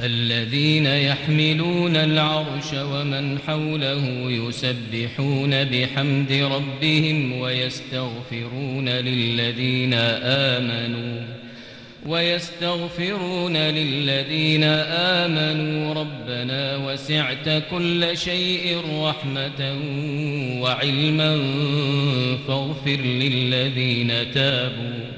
الذين يحملون العرش ومن حوله يسبحون بحمد ربهم ويستغفرون للذين آمنوا ويستغفرون للذين آمنوا ربنا وسعت كل شيء رحمة وعلما فاغفر للذين تابوا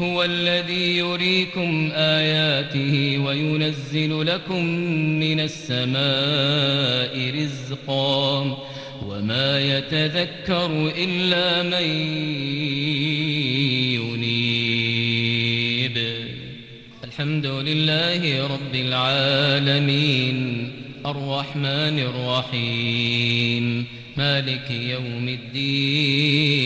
هو الذي يريكم آياته وينزل لكم من السماء رزقا وما يتذكر إلا من ينيب. الحمد لله رب العالمين. الرحمن الرحيم. مالك يوم الدين.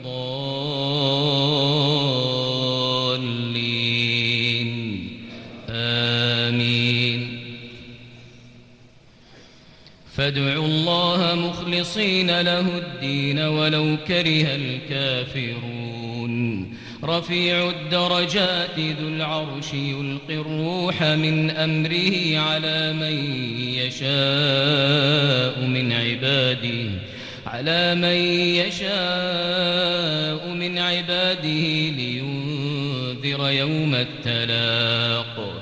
فادعوا الله مخلصين له الدين ولو كره الكافرون. رفيع الدرجات ذو العرش يلقي الروح من أمره على من يشاء من عباده على من يشاء من عباده لينذر يوم التلاق.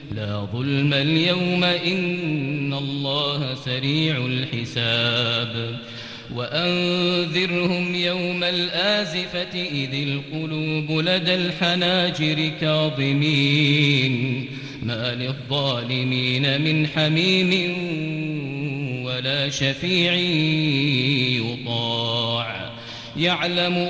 لا ظلم اليوم إن الله سريع الحساب. وأنذرهم يوم الآزفة إذ القلوب لدى الحناجر كاظمين. ما للظالمين من حميم ولا شفيع يطاع. يعلم